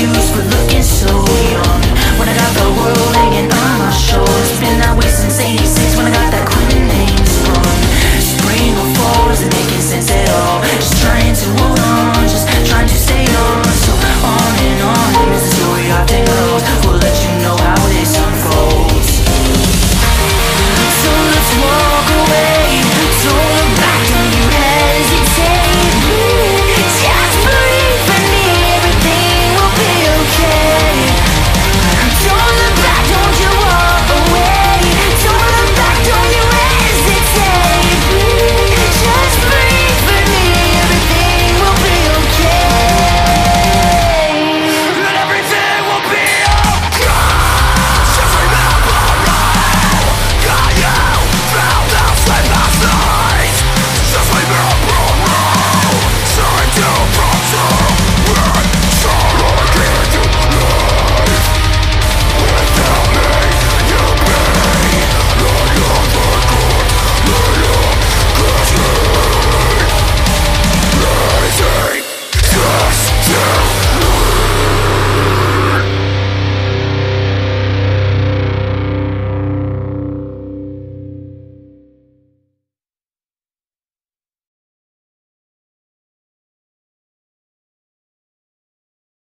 excuse for looking so young. When I got the world